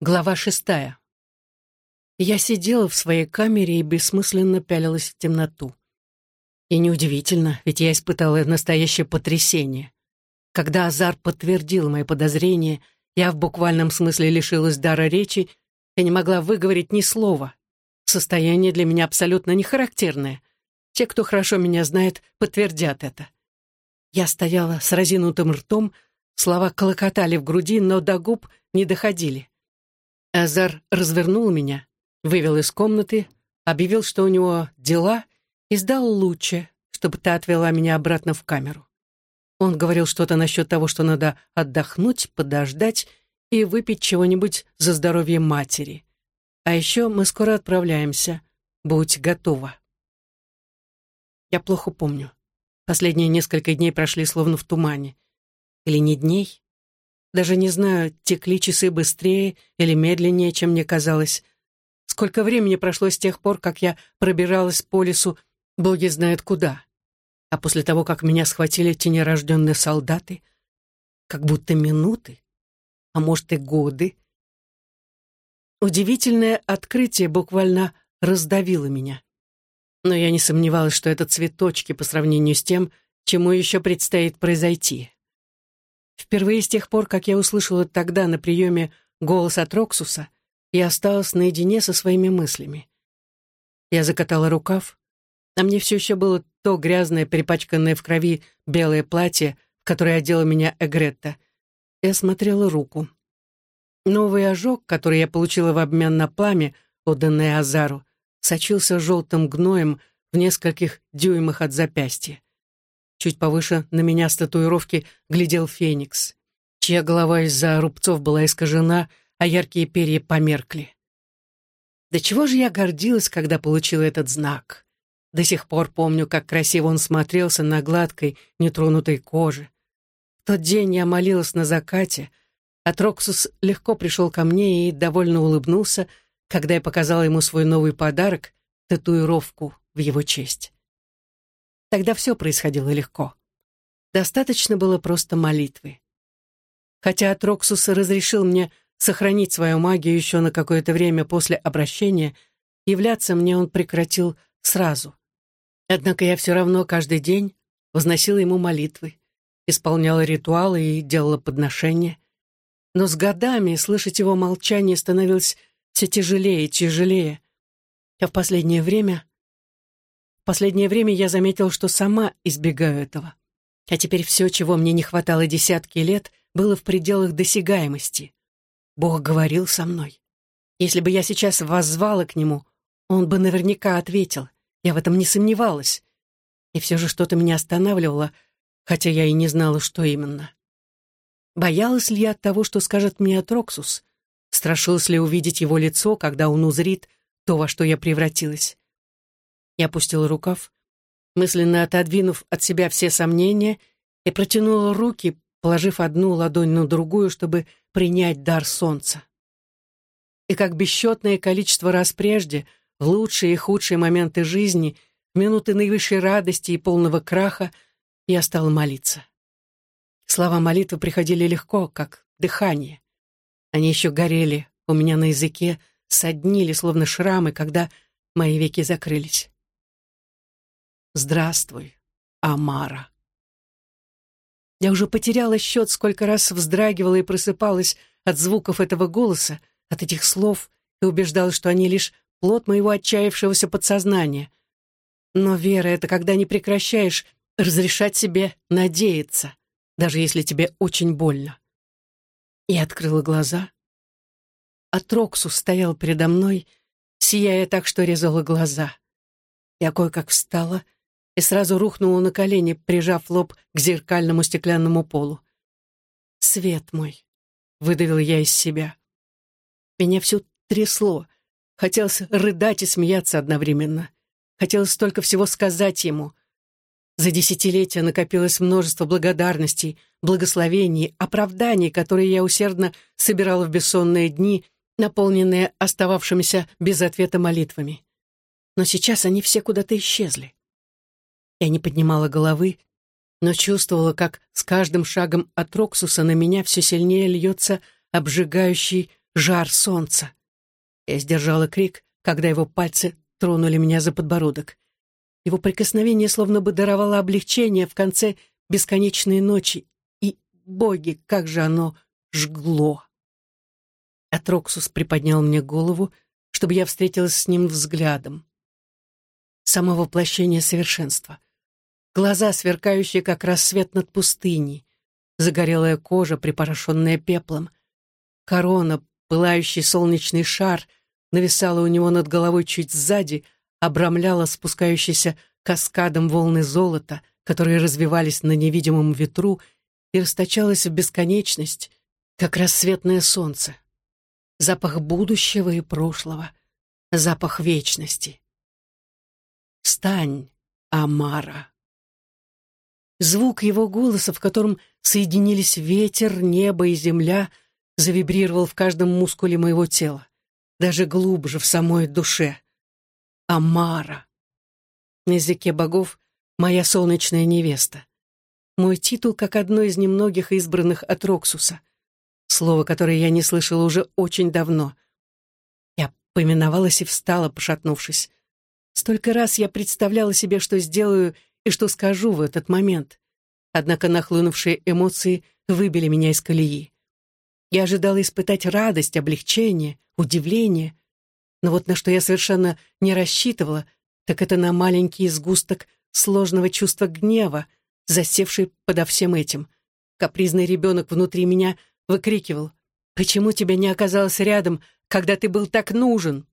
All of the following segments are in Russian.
Глава шестая. Я сидела в своей камере и бессмысленно пялилась в темноту. И неудивительно, ведь я испытала настоящее потрясение. Когда Азар подтвердил мои подозрения, я в буквальном смысле лишилась дара речи и не могла выговорить ни слова. Состояние для меня абсолютно не характерное. Те, кто хорошо меня знает, подтвердят это. Я стояла с разинутым ртом, слова колокотали в груди, но до губ не доходили. Азар развернул меня, вывел из комнаты, объявил, что у него дела, и сдал лучше, чтобы та отвела меня обратно в камеру. Он говорил что-то насчет того, что надо отдохнуть, подождать и выпить чего-нибудь за здоровье матери. А еще мы скоро отправляемся. Будь готова. Я плохо помню. Последние несколько дней прошли словно в тумане. Или не дней, даже не знаю, текли часы быстрее или медленнее, чем мне казалось. Сколько времени прошло с тех пор, как я пробиралась по лесу, боги знают куда. А после того, как меня схватили тенерожденные солдаты, как будто минуты, а может и годы. Удивительное открытие буквально раздавило меня. Но я не сомневалась, что это цветочки по сравнению с тем, чему еще предстоит произойти. Впервые с тех пор, как я услышала тогда на приеме голос от Роксуса, я осталась наедине со своими мыслями. Я закатала рукав, а мне все еще было то грязное, перепачканное в крови белое платье, в которое одела меня Эгретта, и осмотрела руку. Новый ожог, который я получила в обмен на пламя, отданное Азару, сочился желтым гноем в нескольких дюймах от запястья. Чуть повыше на меня с татуировки глядел Феникс, чья голова из-за рубцов была искажена, а яркие перья померкли. До чего же я гордилась, когда получила этот знак. До сих пор помню, как красиво он смотрелся на гладкой, нетронутой коже. В тот день я молилась на закате, а Троксус легко пришел ко мне и довольно улыбнулся, когда я показала ему свой новый подарок — татуировку в его честь. Тогда все происходило легко. Достаточно было просто молитвы. Хотя Атроксус разрешил мне сохранить свою магию еще на какое-то время после обращения, являться мне он прекратил сразу. Однако я все равно каждый день возносила ему молитвы, исполняла ритуалы и делала подношения. Но с годами слышать его молчание становилось все тяжелее и тяжелее. А в последнее время последнее время я заметил, что сама избегаю этого. А теперь все, чего мне не хватало десятки лет, было в пределах досягаемости. Бог говорил со мной. Если бы я сейчас воззвала к Нему, Он бы наверняка ответил. Я в этом не сомневалась. И все же что-то меня останавливало, хотя я и не знала, что именно. Боялась ли я от того, что скажет мне Атроксус? Страшилась ли увидеть его лицо, когда он узрит то, во что я превратилась? Я опустила рукав, мысленно отодвинув от себя все сомнения, и протянула руки, положив одну ладонь на другую, чтобы принять дар солнца. И как бесчетное количество раз прежде, в лучшие и худшие моменты жизни, в минуты наивысшей радости и полного краха, я стала молиться. Слова молитвы приходили легко, как дыхание. Они еще горели у меня на языке, соднили, словно шрамы, когда мои веки закрылись. Здравствуй, Амара. Я уже потеряла счет, сколько раз вздрагивала и просыпалась от звуков этого голоса, от этих слов, и убеждалась, что они лишь плод моего отчаявшегося подсознания. Но вера — это когда не прекращаешь разрешать себе надеяться, даже если тебе очень больно. Я открыла глаза. Атроксус стоял передо мной, сияя так, что резала глаза. Я кое-как встала — и сразу рухнула на колени, прижав лоб к зеркальному стеклянному полу. «Свет мой!» — выдавил я из себя. Меня все трясло. Хотелось рыдать и смеяться одновременно. Хотелось столько всего сказать ему. За десятилетия накопилось множество благодарностей, благословений, оправданий, которые я усердно собирала в бессонные дни, наполненные остававшимися без ответа молитвами. Но сейчас они все куда-то исчезли. Я не поднимала головы, но чувствовала, как с каждым шагом от Роксуса на меня все сильнее льется обжигающий жар солнца. Я сдержала крик, когда его пальцы тронули меня за подбородок. Его прикосновение словно бы даровало облегчение в конце бесконечной ночи. И, боги, как же оно жгло! Атроксус приподнял мне голову, чтобы я встретилась с ним взглядом. Само воплощение совершенства. Глаза, сверкающие, как рассвет над пустыней. Загорелая кожа, припорошенная пеплом. Корона, пылающий солнечный шар, нависала у него над головой чуть сзади, обрамляла спускающийся каскадом волны золота, которые развивались на невидимом ветру и расточалась в бесконечность, как рассветное солнце запах будущего и прошлого, запах вечности. «Встань, Амара!» Звук его голоса, в котором соединились ветер, небо и земля, завибрировал в каждом мускуле моего тела, даже глубже в самой душе. Амара. На языке богов моя солнечная невеста. Мой титул как одно из немногих избранных от Роксуса слово, которое я не слышала уже очень давно. Я поминовалась и встала, пошатнувшись. Столько раз я представляла себе, что сделаю и что скажу в этот момент. Однако нахлынувшие эмоции выбили меня из колеи. Я ожидала испытать радость, облегчение, удивление. Но вот на что я совершенно не рассчитывала, так это на маленький сгусток сложного чувства гнева, засевший подо всем этим. Капризный ребенок внутри меня выкрикивал «Почему тебя не оказалось рядом, когда ты был так нужен?»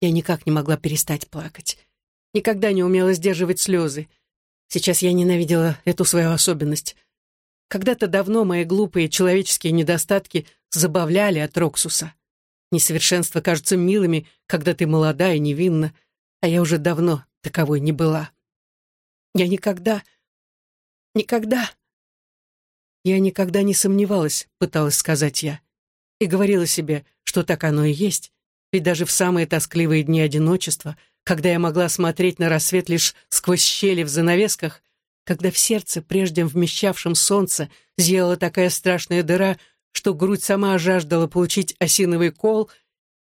Я никак не могла перестать плакать. Никогда не умела сдерживать слезы. Сейчас я ненавидела эту свою особенность. Когда-то давно мои глупые человеческие недостатки забавляли от Роксуса. Несовершенства кажутся милыми, когда ты молода и невинна, а я уже давно таковой не была. Я никогда, никогда «Я никогда не сомневалась», — пыталась сказать я. И говорила себе, что так оно и есть. Ведь даже в самые тоскливые дни одиночества, когда я могла смотреть на рассвет лишь сквозь щели в занавесках, когда в сердце, прежде вмещавшем солнце, зияла такая страшная дыра, что грудь сама жаждала получить осиновый кол,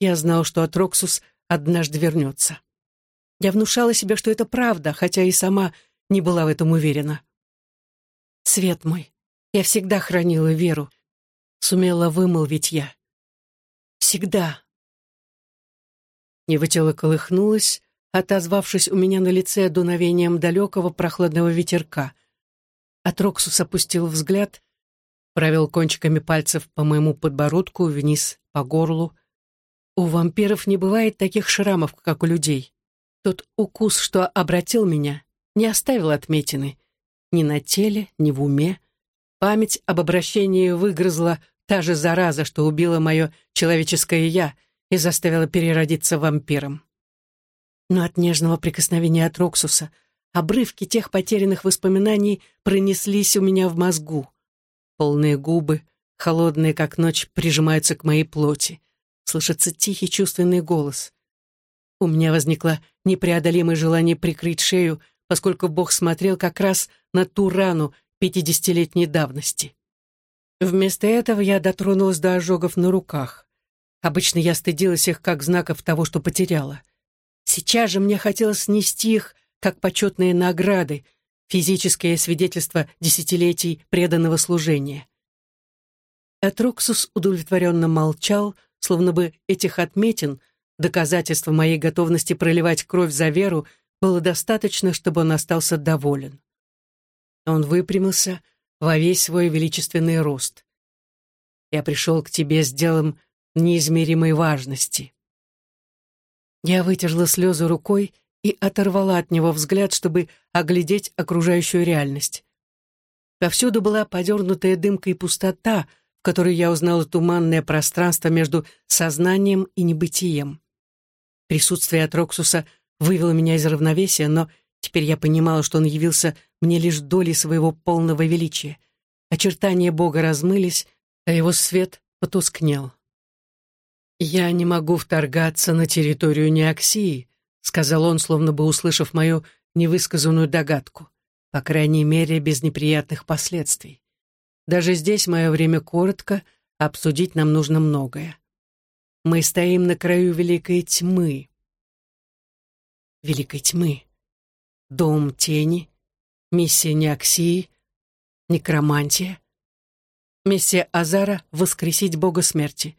я знал, что Атроксус однажды вернется. Я внушала себе, что это правда, хотя и сама не была в этом уверена. «Свет мой, я всегда хранила веру. Сумела вымолвить я. Всегда. Его тело колыхнулось, отозвавшись у меня на лице дуновением далекого прохладного ветерка. Атроксус опустил взгляд, провел кончиками пальцев по моему подбородку вниз по горлу. У вампиров не бывает таких шрамов, как у людей. Тот укус, что обратил меня, не оставил отметины ни на теле, ни в уме. Память об обращении выгрызла та же зараза, что убила мое человеческое «я» и заставила переродиться вампиром. Но от нежного прикосновения от Роксуса обрывки тех потерянных воспоминаний пронеслись у меня в мозгу. Полные губы, холодные, как ночь, прижимаются к моей плоти. Слышится тихий чувственный голос. У меня возникло непреодолимое желание прикрыть шею, поскольку Бог смотрел как раз на ту рану, пятидесятилетней давности. Вместо этого я дотронулась до ожогов на руках. Обычно я стыдилась их как знаков того, что потеряла. Сейчас же мне хотелось снести их как почетные награды, физическое свидетельство десятилетий преданного служения. Этроксус удовлетворенно молчал, словно бы этих отметин, доказательства моей готовности проливать кровь за веру, было достаточно, чтобы он остался доволен. Он выпрямился во весь свой величественный рост. «Я пришел к тебе с делом неизмеримой важности». Я вытерла слезы рукой и оторвала от него взгляд, чтобы оглядеть окружающую реальность. Повсюду была подернутая дымкой пустота, в которой я узнала туманное пространство между сознанием и небытием. Присутствие Атроксуса вывело меня из равновесия, но Теперь я понимала, что он явился мне лишь долей своего полного величия. Очертания Бога размылись, а его свет потускнел. «Я не могу вторгаться на территорию Неоксии», сказал он, словно бы услышав мою невысказанную догадку, по крайней мере, без неприятных последствий. «Даже здесь мое время коротко, обсудить нам нужно многое. Мы стоим на краю великой тьмы. Великой тьмы. Дом тени, миссия Неоксии, некромантия. Миссия Азара — воскресить бога смерти.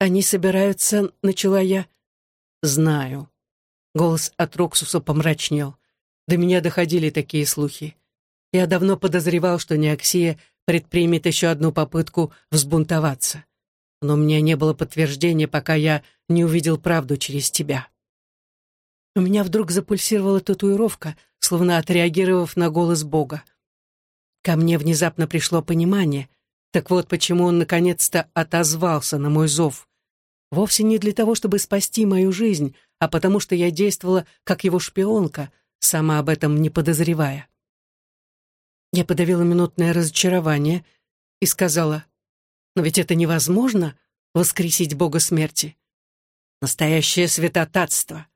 Они собираются, — начала я. Знаю. Голос от Роксуса помрачнел. До меня доходили такие слухи. Я давно подозревал, что Неоксия предпримет еще одну попытку взбунтоваться. Но у меня не было подтверждения, пока я не увидел правду через тебя. У меня вдруг запульсировала татуировка, словно отреагировав на голос Бога. Ко мне внезапно пришло понимание. Так вот, почему он наконец-то отозвался на мой зов. Вовсе не для того, чтобы спасти мою жизнь, а потому что я действовала как его шпионка, сама об этом не подозревая. Я подавила минутное разочарование и сказала, «Но ведь это невозможно — воскресить бога смерти. Настоящее святотатство».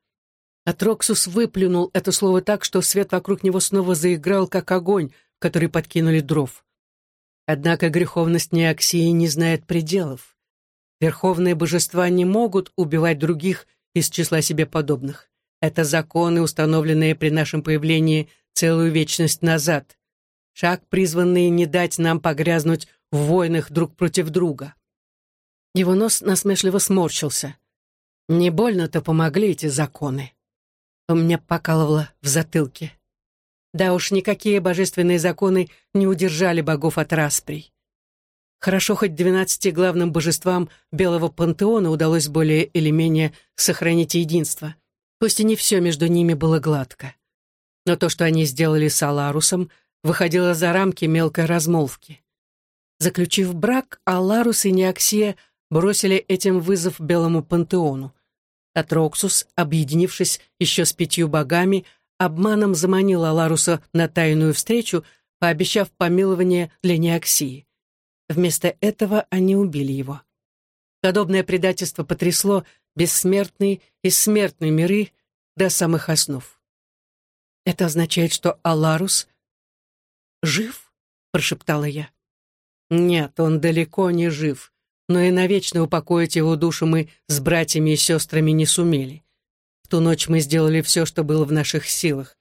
Атроксус выплюнул это слово так, что свет вокруг него снова заиграл, как огонь, который подкинули дров. Однако греховность Неоксии не знает пределов. Верховные божества не могут убивать других из числа себе подобных. Это законы, установленные при нашем появлении целую вечность назад шаг, призванный не дать нам погрязнуть в войнах друг против друга. Его нос насмешливо сморщился. Не больно-то помогли эти законы. У меня покалывало в затылке. Да уж, никакие божественные законы не удержали богов от расприй. Хорошо, хоть двенадцати главным божествам Белого Пантеона удалось более или менее сохранить единство. Пусть и не все между ними было гладко. Но то, что они сделали с Аларусом — выходила за рамки мелкой размолвки. Заключив брак, Аларус и Неоксия бросили этим вызов Белому Пантеону. Атроксус, объединившись еще с пятью богами, обманом заманил Аларуса на тайную встречу, пообещав помилование для Неоксии. Вместо этого они убили его. Подобное предательство потрясло бессмертные и смертные миры до самых основ. Это означает, что Аларус «Жив?» — прошептала я. «Нет, он далеко не жив, но и навечно упокоить его душу мы с братьями и сестрами не сумели. В ту ночь мы сделали все, что было в наших силах.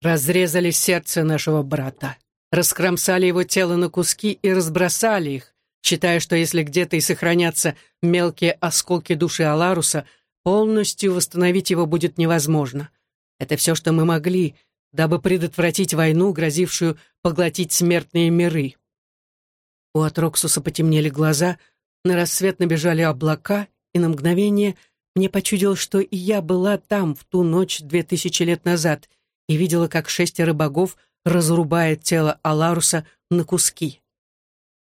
Разрезали сердце нашего брата, раскромсали его тело на куски и разбросали их, считая, что если где-то и сохранятся мелкие осколки души Аларуса, полностью восстановить его будет невозможно. Это все, что мы могли — дабы предотвратить войну, грозившую поглотить смертные миры. У Атроксуса потемнели глаза, на рассвет набежали облака, и на мгновение мне почудилось, что и я была там в ту ночь две тысячи лет назад и видела, как шестеро богов разрубает тело Аларуса на куски.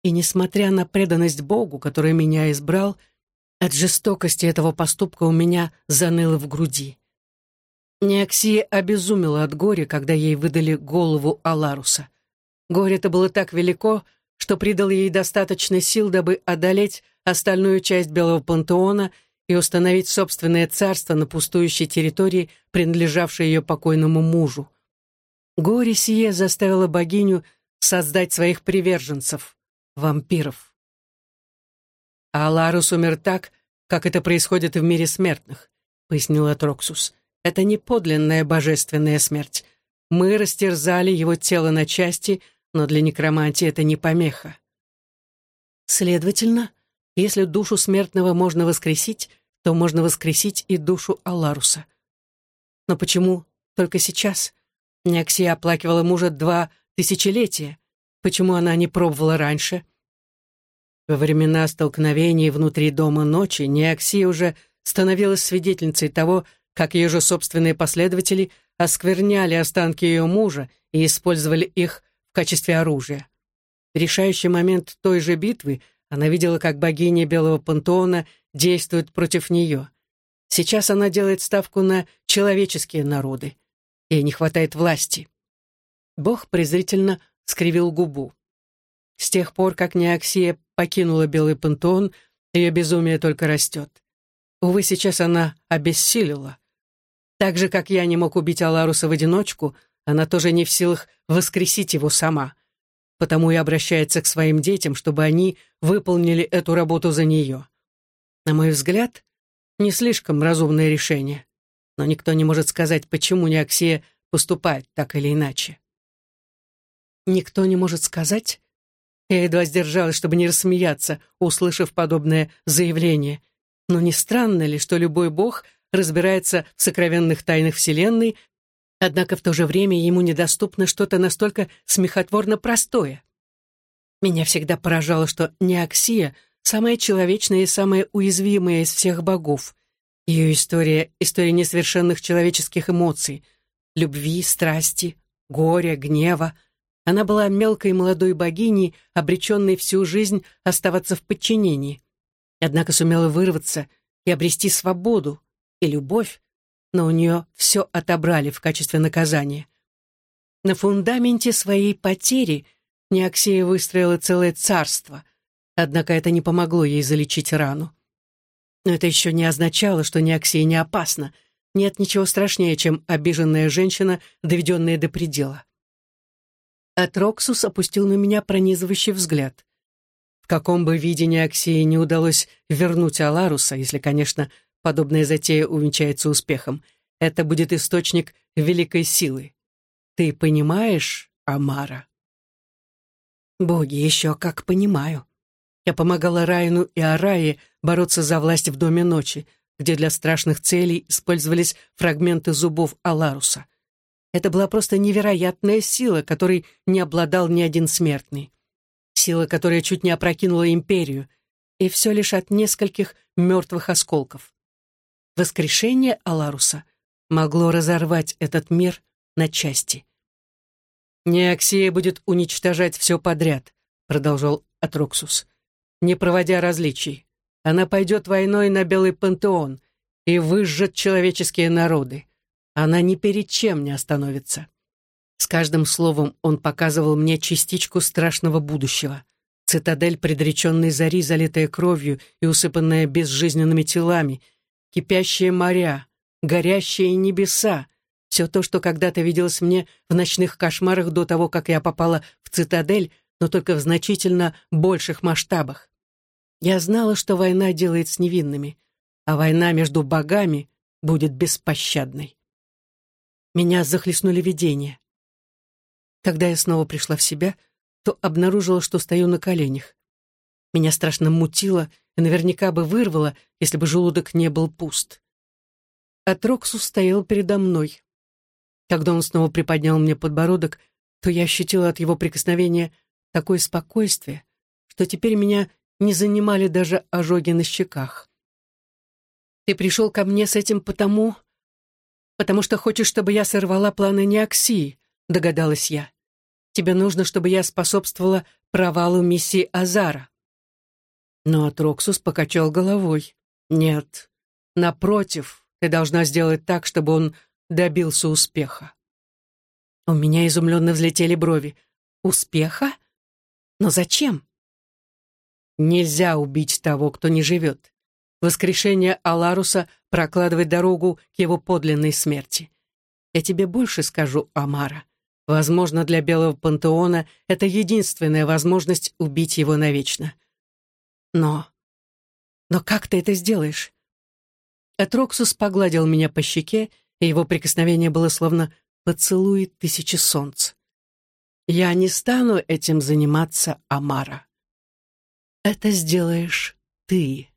И несмотря на преданность Богу, который меня избрал, от жестокости этого поступка у меня заныло в груди. Неоксия обезумела от горя, когда ей выдали голову Аларуса. Горе-то было так велико, что придало ей достаточно сил, дабы одолеть остальную часть Белого Пантеона и установить собственное царство на пустующей территории, принадлежавшей ее покойному мужу. Горе сие заставило богиню создать своих приверженцев, вампиров. А Аларус умер так, как это происходит в мире смертных, пояснил Атроксус. Это не подлинная божественная смерть. Мы растерзали его тело на части, но для некромантии это не помеха. Следовательно, если душу смертного можно воскресить, то можно воскресить и душу Аларуса. Но почему только сейчас? Неоксия оплакивала мужа два тысячелетия. Почему она не пробовала раньше? Во времена столкновений внутри дома ночи Неоксия уже становилась свидетельницей того, как ее же собственные последователи оскверняли останки ее мужа и использовали их в качестве оружия. В решающий момент той же битвы она видела, как богиня Белого Пантеона действует против нее. Сейчас она делает ставку на человеческие народы. Ей не хватает власти. Бог презрительно скривил губу. С тех пор, как Неоксия покинула Белый Пантеон, ее безумие только растет. Увы, сейчас она обессилила. Так же, как я не мог убить Аларуса в одиночку, она тоже не в силах воскресить его сама. потому и обращается к своим детям, чтобы они выполнили эту работу за нее. На мой взгляд, не слишком разумное решение, но никто не может сказать, почему Неоксия поступает так или иначе. Никто не может сказать? Я едва сдержалась, чтобы не рассмеяться, услышав подобное заявление. Но не странно ли, что любой бог разбирается в сокровенных тайнах Вселенной, однако в то же время ему недоступно что-то настолько смехотворно простое? Меня всегда поражало, что Неоксия — самая человечная и самая уязвимая из всех богов. Ее история — история несовершенных человеческих эмоций — любви, страсти, горя, гнева — она была мелкой молодой богиней, обреченной всю жизнь оставаться в подчинении. Однако сумела вырваться и обрести свободу и любовь, но у нее все отобрали в качестве наказания. На фундаменте своей потери Неоксия выстроила целое царство, однако это не помогло ей залечить рану. Но это еще не означало, что Неоксия не опасна. Нет ничего страшнее, чем обиженная женщина, доведенная до предела. Атроксус опустил на меня пронизывающий взгляд. В каком бы виде Неоксии не удалось вернуть Аларуса, если, конечно, подобная затея увенчается успехом, это будет источник великой силы. Ты понимаешь, Амара? Боги, еще как понимаю. Я помогала Райну и Арае бороться за власть в Доме Ночи, где для страшных целей использовались фрагменты зубов Аларуса — это была просто невероятная сила, которой не обладал ни один смертный. Сила, которая чуть не опрокинула империю, и все лишь от нескольких мертвых осколков. Воскрешение Аларуса могло разорвать этот мир на части. «Неоксия будет уничтожать все подряд», — продолжал Атроксус, «не проводя различий. Она пойдет войной на Белый Пантеон и выжжет человеческие народы. Она ни перед чем не остановится. С каждым словом он показывал мне частичку страшного будущего. Цитадель предреченной зари, залитая кровью и усыпанная безжизненными телами, кипящие моря, горящие небеса, все то, что когда-то виделось мне в ночных кошмарах до того, как я попала в цитадель, но только в значительно больших масштабах. Я знала, что война делает с невинными, а война между богами будет беспощадной. Меня захлестнули видения. Когда я снова пришла в себя, то обнаружила, что стою на коленях. Меня страшно мутило и наверняка бы вырвало, если бы желудок не был пуст. Атроксус стоял передо мной. Когда он снова приподнял мне подбородок, то я ощутила от его прикосновения такое спокойствие, что теперь меня не занимали даже ожоги на щеках. «Ты пришел ко мне с этим потому, «Потому что хочешь, чтобы я сорвала планы Неоксии», — догадалась я. «Тебе нужно, чтобы я способствовала провалу миссии Азара». Но Атроксус покачал головой. «Нет, напротив, ты должна сделать так, чтобы он добился успеха». У меня изумленно взлетели брови. «Успеха? Но зачем?» «Нельзя убить того, кто не живет. Воскрешение Аларуса прокладывает дорогу к его подлинной смерти. Я тебе больше скажу, Амара. Возможно, для Белого Пантеона это единственная возможность убить его навечно. Но... Но как ты это сделаешь? Этроксус погладил меня по щеке, и его прикосновение было словно поцелуй тысячи солнц. Я не стану этим заниматься, Амара. Это сделаешь ты.